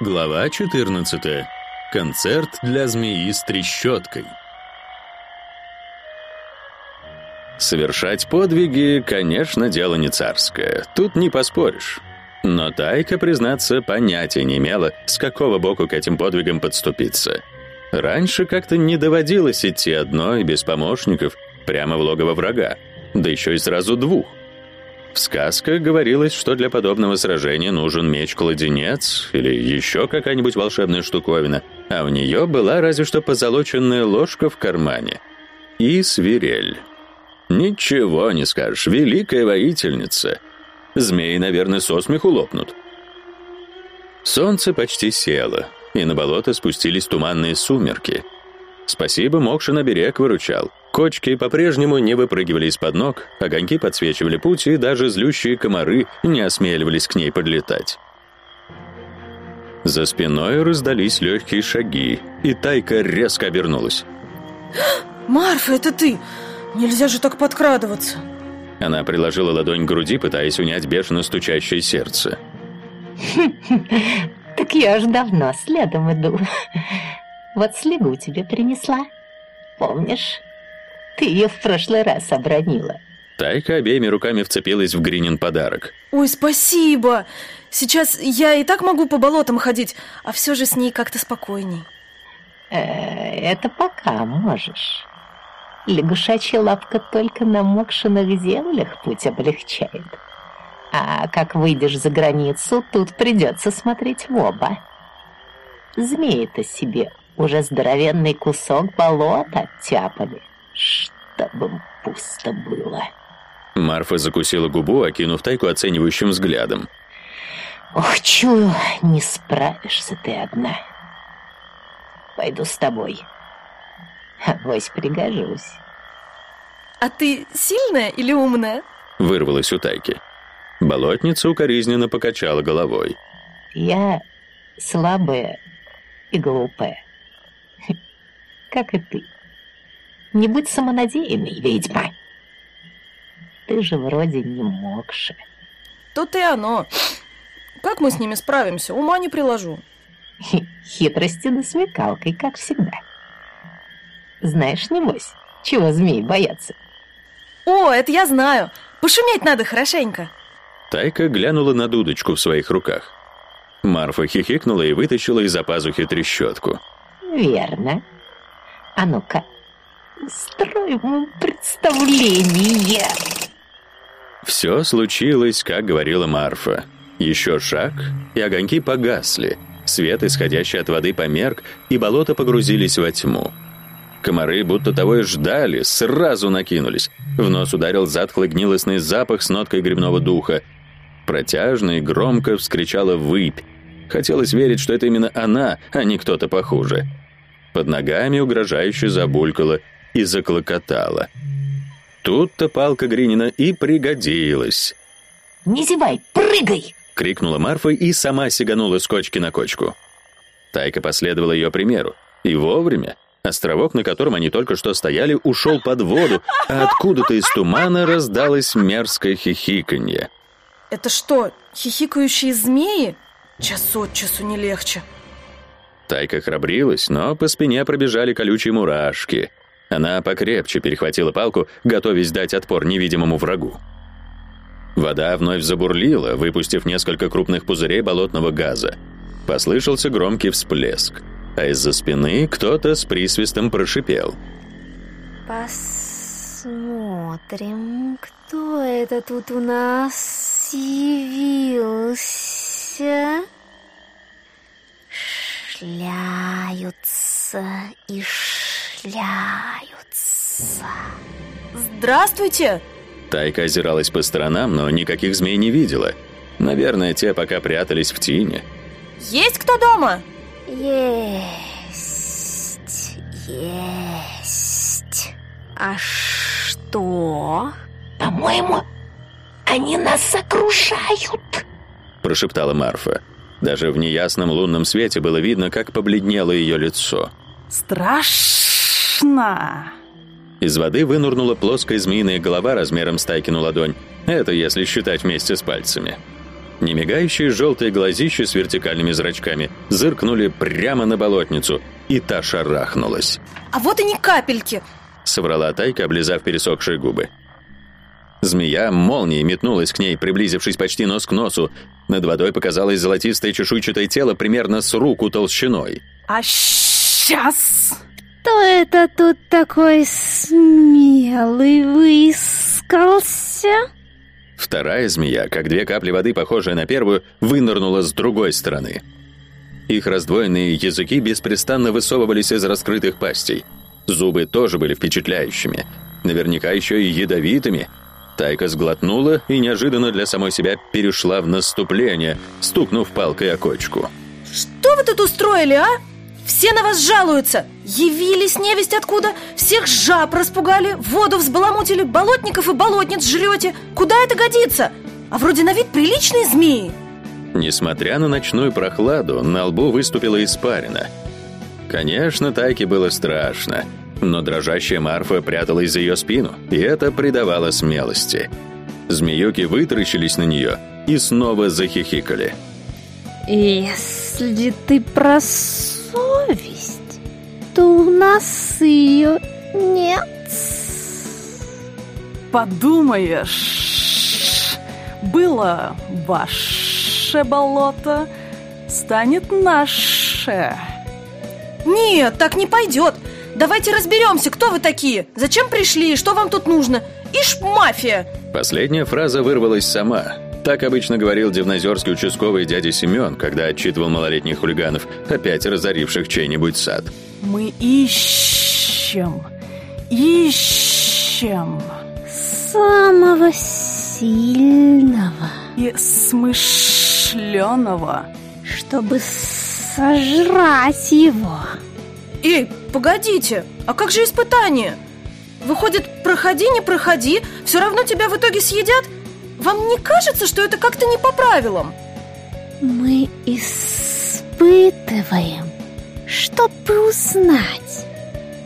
Глава 14. Концерт для змеи с трещоткой. Совершать подвиги, конечно, дело не царское. Тут не поспоришь. Но Тайка, признаться, понятия не имела, с какого боку к этим подвигам подступиться. Раньше как-то не доводилось идти одной, без помощников, прямо в логово врага, да еще и сразу двух — в сказках говорилось, что для подобного сражения нужен меч-кладенец или еще какая-нибудь волшебная штуковина, а у нее была разве что позолоченная ложка в кармане. И свирель. Ничего не скажешь, великая воительница. Змеи, наверное, со смеху лопнут. Солнце почти село, и на болото спустились туманные сумерки. Спасибо, Мокша на берег выручал — Кочки по-прежнему не выпрыгивали из-под ног, огоньки подсвечивали путь, и даже злющие комары не осмеливались к ней подлетать. За спиной раздались легкие шаги, и Тайка резко обернулась. «Марфа, это ты! Нельзя же так подкрадываться!» Она приложила ладонь к груди, пытаясь унять бешено стучащее сердце. «Так я ж давно следом иду. Вот слегу тебе принесла. Помнишь?» Ты ее в прошлый раз обронила. Тайка обеими руками вцепилась в Гринин подарок. Ой, спасибо! Сейчас я и так могу по болотам ходить, а все же с ней как-то спокойней. Э, это пока можешь. Лягушачья лапка только на мокшиных землях путь облегчает. А как выйдешь за границу, тут придется смотреть в оба. Змеи-то себе уже здоровенный кусок болота оттяпали чтобы пусто было. Марфа закусила губу, окинув Тайку оценивающим взглядом. Ох, чую, не справишься ты одна. Пойду с тобой. Авось пригожусь. А ты сильная или умная? Вырвалась у Тайки. Болотница укоризненно покачала головой. Я слабая и глупая. Как и ты. Не будь самонадеянной, ведьма. Ты же вроде не мокша. Тут и оно. Как мы с ними справимся, ума не приложу. Хитрости да смекалкой, как всегда. Знаешь, небось, чего змей боятся? О, это я знаю. Пошуметь надо хорошенько. Тайка глянула на дудочку в своих руках. Марфа хихикнула и вытащила из-за пазухи трещотку. Верно. А ну-ка, Строим представление. Все случилось, как говорила Марфа. Еще шаг, и огоньки погасли. Свет, исходящий от воды, померк, и болото погрузились во тьму. Комары, будто того и ждали, сразу накинулись. В нос ударил затхлый гнилостный запах с ноткой грибного духа. Протяжно и громко вскричала выпь. Хотелось верить, что это именно она, а не кто-то похуже. Под ногами угрожающе забулькало — и заклокотала. Тут-то палка Гринина и пригодилась. «Не зевай, прыгай!» — крикнула Марфа и сама сиганула с кочки на кочку. Тайка последовала ее примеру. И вовремя. Островок, на котором они только что стояли, ушел под воду, а откуда-то из тумана раздалось мерзкое хихиканье. «Это что, хихикающие змеи? Час от часу не легче». Тайка храбрилась, но по спине пробежали колючие мурашки — она покрепче перехватила палку, готовясь дать отпор невидимому врагу. Вода вновь забурлила, выпустив несколько крупных пузырей болотного газа. Послышался громкий всплеск, а из-за спины кто-то с присвистом прошипел. «Посмотрим, кто это тут у нас явился?» Шляются и шляются. Здравствуйте! Тайка озиралась по сторонам, но никаких змей не видела. Наверное, те пока прятались в тине. Есть кто дома? Есть, есть. Аж Что? По-моему, они нас окружают. Прошептала Марфа. Даже в неясном лунном свете было видно, как побледнело ее лицо. Страшно. Из воды вынурнула плоская змеиная голова размером с Тайкину ладонь. Это если считать вместе с пальцами. Немигающие желтые глазища с вертикальными зрачками зыркнули прямо на болотницу, и та шарахнулась. А вот и ни капельки. Соврала Тайка, облизав пересохшие губы. Змея молнией метнулась к ней, приблизившись почти нос к носу. Над водой показалось золотистое чешуйчатое тело примерно с руку толщиной. А сейчас... Кто это тут такой смелый выискался? Вторая змея, как две капли воды, похожая на первую, вынырнула с другой стороны. Их раздвоенные языки беспрестанно высовывались из раскрытых пастей. Зубы тоже были впечатляющими, наверняка еще и ядовитыми. Тайка сглотнула и неожиданно для самой себя перешла в наступление, стукнув палкой о кочку. Что вы тут устроили, а? Все на вас жалуются. Явились невесть откуда, всех жаб распугали, воду взбаламутили, болотников и болотниц жрете. Куда это годится? А вроде на вид приличные змеи. Несмотря на ночную прохладу, на лбу выступила испарина. Конечно, Тайке было страшно, но дрожащая Марфа пряталась за ее спину, и это придавало смелости. Змеюки вытаращились на нее и снова захихикали. Если ты про совесть, то у нас ее нет. Подумаешь, было ваше болото, станет наше. Нет, так не пойдет. Давайте разберемся, кто вы такие, зачем пришли и что вам тут нужно. Ишь, мафия! Последняя фраза вырвалась сама. Так обычно говорил дивнозерский участковый дядя Семен, когда отчитывал малолетних хулиганов, опять разоривших чей-нибудь сад. Мы ищем, ищем Самого сильного, и смышленого. чтобы сожрать его. Эй, погодите, а как же испытание? Выходит, проходи, не проходи, все равно тебя в итоге съедят? Вам не кажется, что это как-то не по правилам? Мы испытываем, чтобы узнать,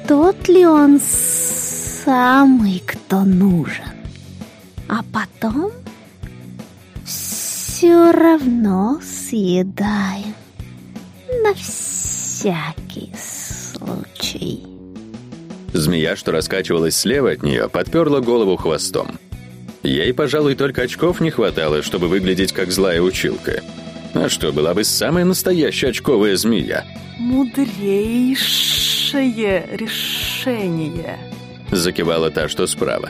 тот ли он самый, кто нужен. А потом все равно съедаем на всякий случай. Змея, что раскачивалась слева от нее, подперла голову хвостом. Ей, пожалуй, только очков не хватало, чтобы выглядеть как злая училка. А что, была бы самая настоящая очковая змея? Мудрейшее решение. Закивала та, что справа.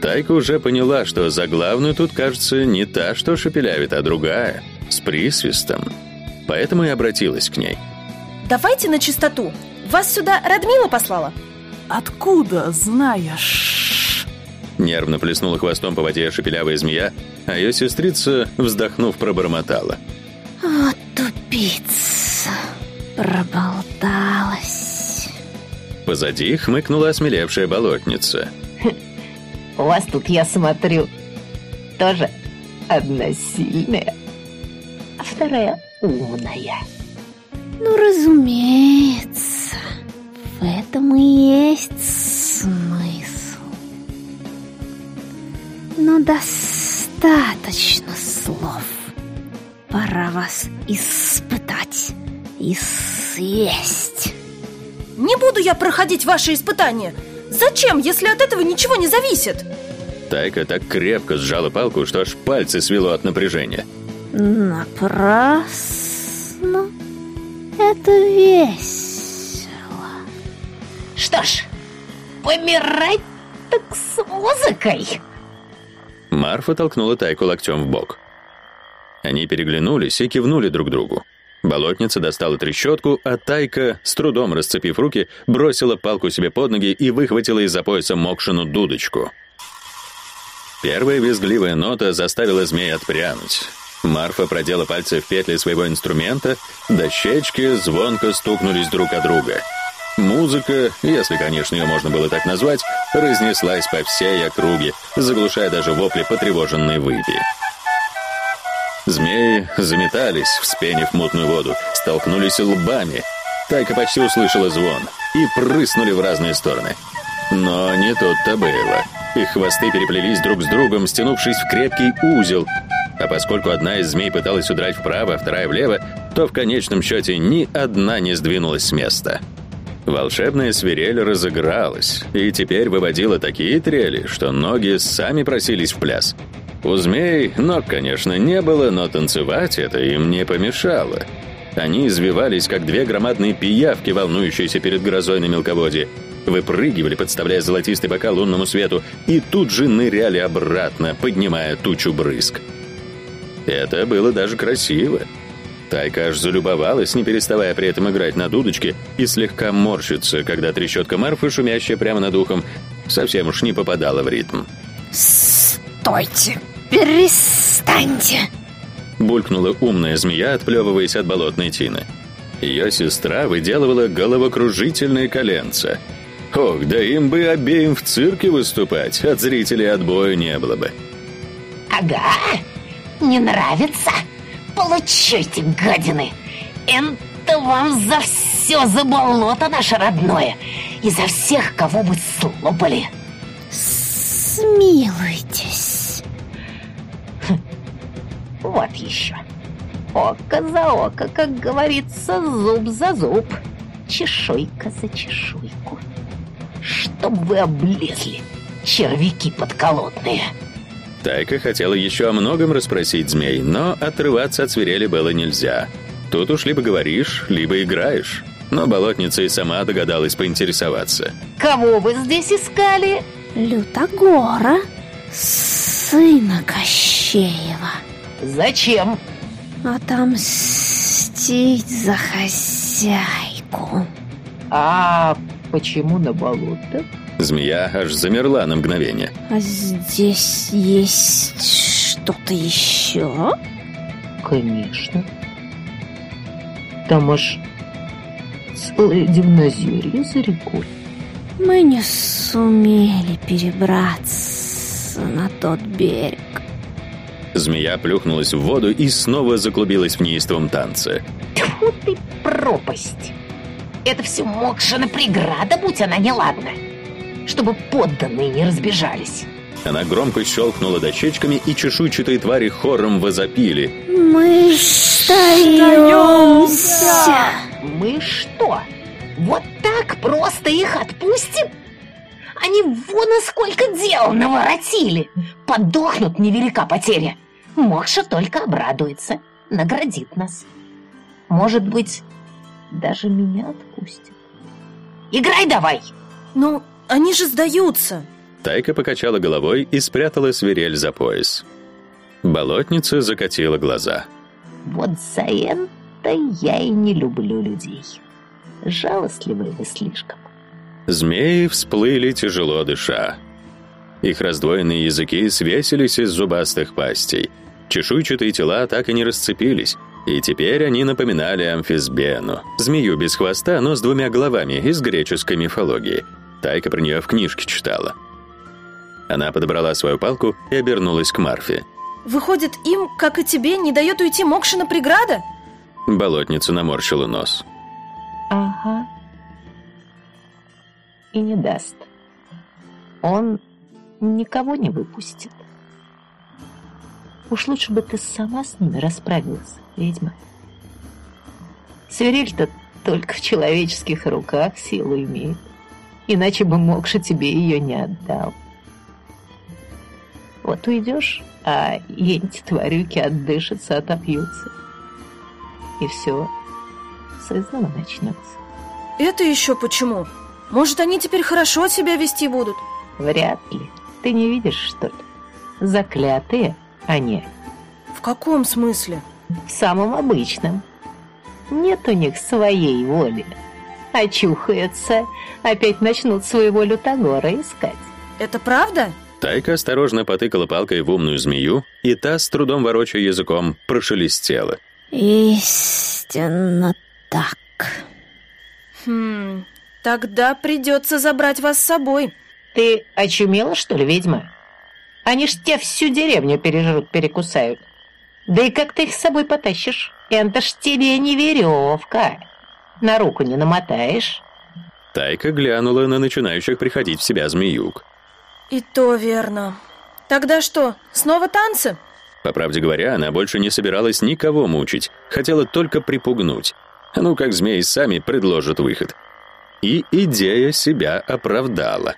Тайка уже поняла, что за главную тут, кажется, не та, что шепелявит, а другая, с присвистом. Поэтому и обратилась к ней. Давайте на чистоту. Вас сюда Радмила послала? Откуда знаешь? Нервно плеснула хвостом по воде шепелявая змея, а ее сестрица, вздохнув, пробормотала. Вот тупица, проболталась. Позади хмыкнула осмелевшая болотница. У вас тут, я смотрю, тоже одна сильная, а вторая умная. Ну, разумеется, в этом и есть Но достаточно слов. Пора вас испытать и съесть. Не буду я проходить ваши испытания. Зачем, если от этого ничего не зависит? Тайка так крепко сжала палку, что аж пальцы свело от напряжения. Напрасно. Это весело. Что ж, помирать так с музыкой. Марфа толкнула Тайку локтем в бок. Они переглянулись и кивнули друг другу. Болотница достала трещотку, а Тайка, с трудом расцепив руки, бросила палку себе под ноги и выхватила из-за пояса Мокшину дудочку. Первая визгливая нота заставила змея отпрянуть. Марфа продела пальцы в петли своего инструмента, дощечки звонко стукнулись друг о друга. Музыка, если, конечно, ее можно было так назвать, разнеслась по всей округе, заглушая даже вопли потревоженной выпи. Змеи заметались, вспенив мутную воду, столкнулись лбами. Тайка почти услышала звон и прыснули в разные стороны. Но не тут-то было. Их хвосты переплелись друг с другом, стянувшись в крепкий узел. А поскольку одна из змей пыталась удрать вправо, а вторая влево, то в конечном счете ни одна не сдвинулась с места. Волшебная свирель разыгралась и теперь выводила такие трели, что ноги сами просились в пляс. У змей ног, конечно, не было, но танцевать это им не помешало. Они извивались, как две громадные пиявки, волнующиеся перед грозой на мелководье, выпрыгивали, подставляя золотистый бокал лунному свету, и тут же ныряли обратно, поднимая тучу брызг. Это было даже красиво. Тайка аж залюбовалась, не переставая при этом играть на дудочке и слегка морщиться, когда трещотка Марфы, шумящая прямо над ухом, совсем уж не попадала в ритм. «Стойте! Перестаньте!» Булькнула умная змея, отплевываясь от болотной тины. Ее сестра выделывала головокружительные коленца. Ох, да им бы обеим в цирке выступать, от зрителей отбоя не было бы. Ага, не нравится? Получайте, гадины! Это вам за все, за болото наше родное! И за всех, кого вы слопали! Смилуйтесь. Вот еще. Око за око, как говорится, зуб за зуб. Чешуйка за чешуйку. Чтоб вы облезли, червяки подколотные. Тайка хотела еще о многом расспросить змей, но отрываться от свирели было нельзя. Тут уж либо говоришь, либо играешь. Но болотница и сама догадалась поинтересоваться. Кого вы здесь искали? Лютогора, сына Кощеева. Зачем? Отомстить за хозяйку. А почему на болото? Змея аж замерла на мгновение. А здесь есть что-то еще? Конечно. Там аж целое дивнозерье за рекой. Мы не сумели перебраться на тот берег. Змея плюхнулась в воду и снова заклубилась в неистовом танце. Тьфу ты, пропасть! Это все Мокшина преграда, будь она неладна. Чтобы подданные не разбежались. Она громко щелкнула дощечками, и чешуйчатые твари хором возопили. Мы сдаемся. Мы что, вот так просто их отпустим? Они вон и сколько дел наворотили. Подохнут невелика потеря. Мокша только обрадуется, наградит нас. Может быть, даже меня отпустит. Играй давай! Ну, они же сдаются. Тайка покачала головой и спрятала свирель за пояс. Болотница закатила глаза. Вот за это я и не люблю людей. Жалостливые вы слишком. Змеи всплыли, тяжело дыша. Их раздвоенные языки свесились из зубастых пастей. Чешуйчатые тела так и не расцепились, и теперь они напоминали амфисбену, змею без хвоста, но с двумя головами из греческой мифологии. Тайка про нее в книжке читала. Она подобрала свою палку и обернулась к Марфе. Выходит, им, как и тебе, не дает уйти Мокшина преграда? Болотница наморщила нос. Ага. И не даст. Он никого не выпустит. Уж лучше бы ты сама с ними расправилась, ведьма. Свирель-то только в человеческих руках силу имеет. Иначе бы Мокша тебе ее не отдал. Вот уйдешь, а эти тварюки отдышатся, отопьются. И все снова начнется. Это еще почему? Может, они теперь хорошо себя вести будут? Вряд ли. Ты не видишь, что ли? Заклятые они. В каком смысле? В самом обычном. Нет у них своей воли. Очухаются, опять начнут своего лютогора искать. Это правда? Тайка осторожно потыкала палкой в умную змею, и та, с трудом ворочая языком, прошелестела. Истинно так. Хм, Тогда придется забрать вас с собой. Ты очумела, что ли, ведьма? Они ж тебя всю деревню пережрут, перекусают. Да и как ты их с собой потащишь? Это ж тебе не веревка. На руку не намотаешь. Тайка глянула на начинающих приходить в себя змеюк. И то верно. Тогда что, снова танцы? По правде говоря, она больше не собиралась никого мучить, хотела только припугнуть. Ну, как змеи сами предложат выход. И идея себя оправдала.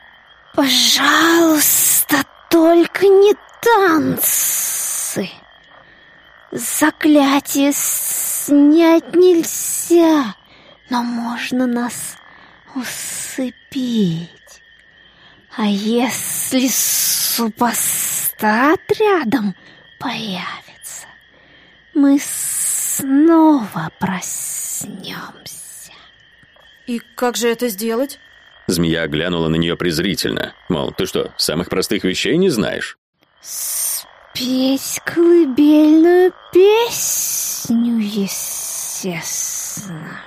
Пожалуйста, только не танцы. Заклятие снять нельзя, но можно нас усыпить. А если супостат рядом появится, мы снова проснемся. И как же это сделать? Змея глянула на нее презрительно. Мол, ты что, самых простых вещей не знаешь? Спеть колыбельную песню, естественно.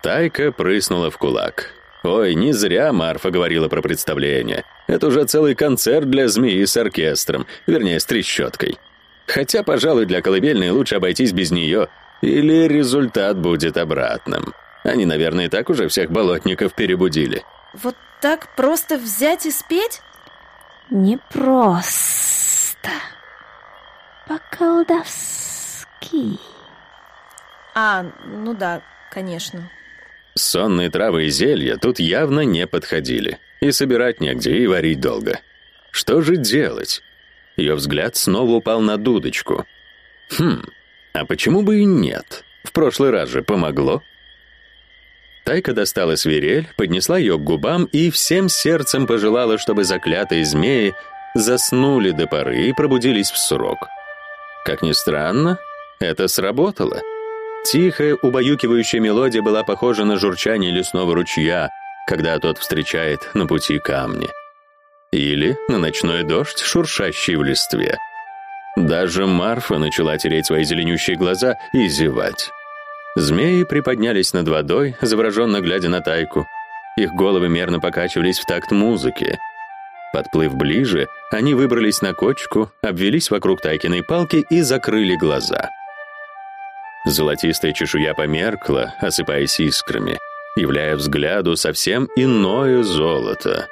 Тайка прыснула в кулак. Ой, не зря Марфа говорила про представление. Это уже целый концерт для змеи с оркестром, вернее, с трещоткой. Хотя, пожалуй, для колыбельной лучше обойтись без нее, или результат будет обратным. Они, наверное, и так уже всех болотников перебудили. Вот так просто взять и спеть? Не просто. По-колдовски. А, ну да, конечно. Сонные травы и зелья тут явно не подходили. И собирать негде, и варить долго. Что же делать? Ее взгляд снова упал на дудочку. Хм, а почему бы и нет? В прошлый раз же помогло. Тайка достала свирель, поднесла ее к губам и всем сердцем пожелала, чтобы заклятые змеи заснули до поры и пробудились в срок. Как ни странно, это сработало. Тихая, убаюкивающая мелодия была похожа на журчание лесного ручья, когда тот встречает на пути камни. Или на ночной дождь, шуршащий в листве. Даже Марфа начала тереть свои зеленющие глаза и зевать. Змеи приподнялись над водой, завороженно глядя на тайку. Их головы мерно покачивались в такт музыки. Подплыв ближе, они выбрались на кочку, обвелись вокруг тайкиной палки и закрыли глаза. Золотистая чешуя померкла, осыпаясь искрами, являя взгляду совсем иное золото.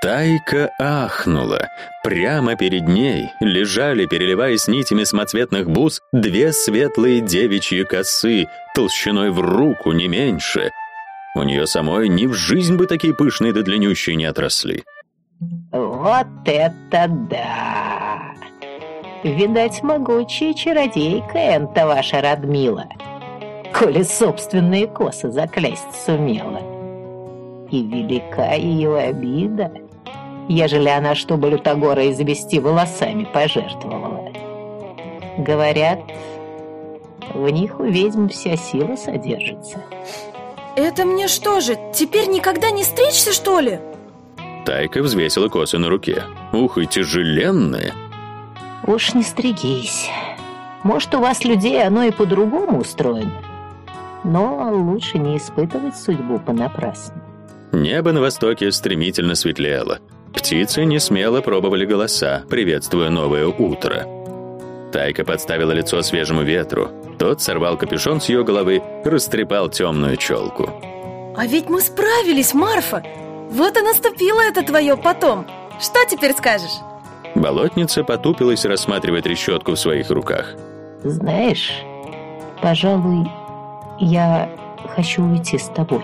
Тайка ахнула. Прямо перед ней лежали, переливаясь нитями самоцветных бус, две светлые девичьи косы, толщиной в руку, не меньше. У нее самой ни в жизнь бы такие пышные да длиннющие не отросли. Вот это да! Видать, могучая чародейка Энта ваша Радмила, коли собственные косы заклясть сумела. И велика ее обида, ежели она, чтобы Лютогора извести волосами, пожертвовала. Говорят, в них у ведьм вся сила содержится. Это мне что же, теперь никогда не стричься, что ли? Тайка взвесила косы на руке. Ух, и тяжеленные. Уж не стригись. Может, у вас людей оно и по-другому устроено. Но лучше не испытывать судьбу понапрасну. Небо на востоке стремительно светлело. Птицы не смело пробовали голоса, приветствуя новое утро. Тайка подставила лицо свежему ветру. Тот сорвал капюшон с ее головы, растрепал темную челку. А ведь мы справились, Марфа. Вот и наступило это твое потом. Что теперь скажешь? Болотница потупилась, рассматривая трещотку в своих руках. Знаешь, пожалуй, я хочу уйти с тобой.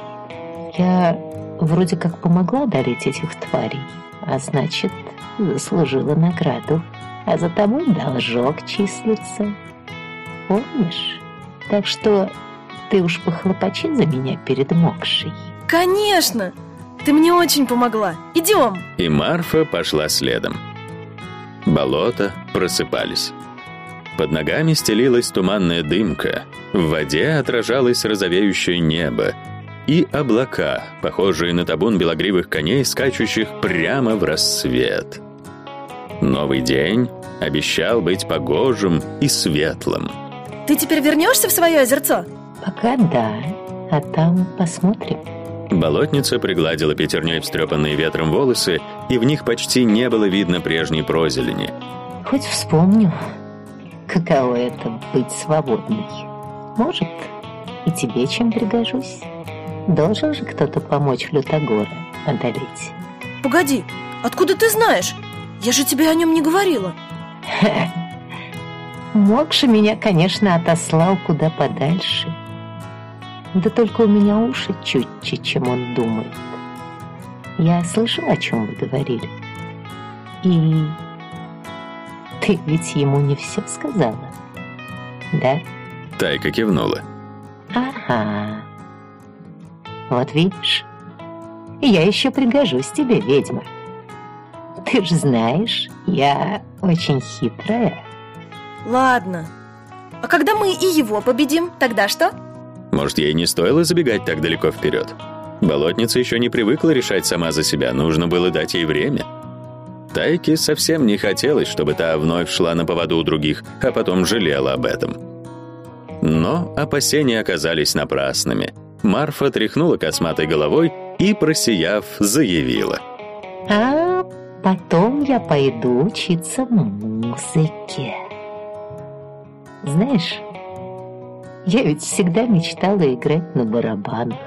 Я вроде как помогла одолеть этих тварей, а значит, заслужила награду. А за тобой должок числится. Помнишь? Так что ты уж похлопочи за меня перед Мокшей. Конечно! Ты мне очень помогла. Идем. И Марфа пошла следом. Болота просыпались. Под ногами стелилась туманная дымка, в воде отражалось розовеющее небо и облака, похожие на табун белогривых коней, скачущих прямо в рассвет. Новый день обещал быть погожим и светлым. Ты теперь вернешься в свое озерцо? Пока да, а там посмотрим. Болотница пригладила пятерней встрепанные ветром волосы, и в них почти не было видно прежней прозелени. Хоть вспомню, каково это быть свободной. Может, и тебе чем пригожусь. Должен же кто-то помочь Лютогора одолеть. Погоди, откуда ты знаешь? Я же тебе о нем не говорила. Мокша меня, конечно, отослал куда подальше. Да только у меня уши чутче, чем он думает. Я слышал, о чем вы говорили. И ты ведь ему не все сказала, да? Тайка кивнула. Ага. Вот видишь, я еще пригожусь тебе, ведьма. Ты ж знаешь, я очень хитрая. Ладно. А когда мы и его победим, тогда что? Может, ей не стоило забегать так далеко вперед? Болотница еще не привыкла решать сама за себя, нужно было дать ей время. Тайке совсем не хотелось, чтобы та вновь шла на поводу у других, а потом жалела об этом. Но опасения оказались напрасными. Марфа тряхнула косматой головой и, просияв, заявила. А потом я пойду учиться музыке. Знаешь, я ведь всегда мечтала играть на барабанах.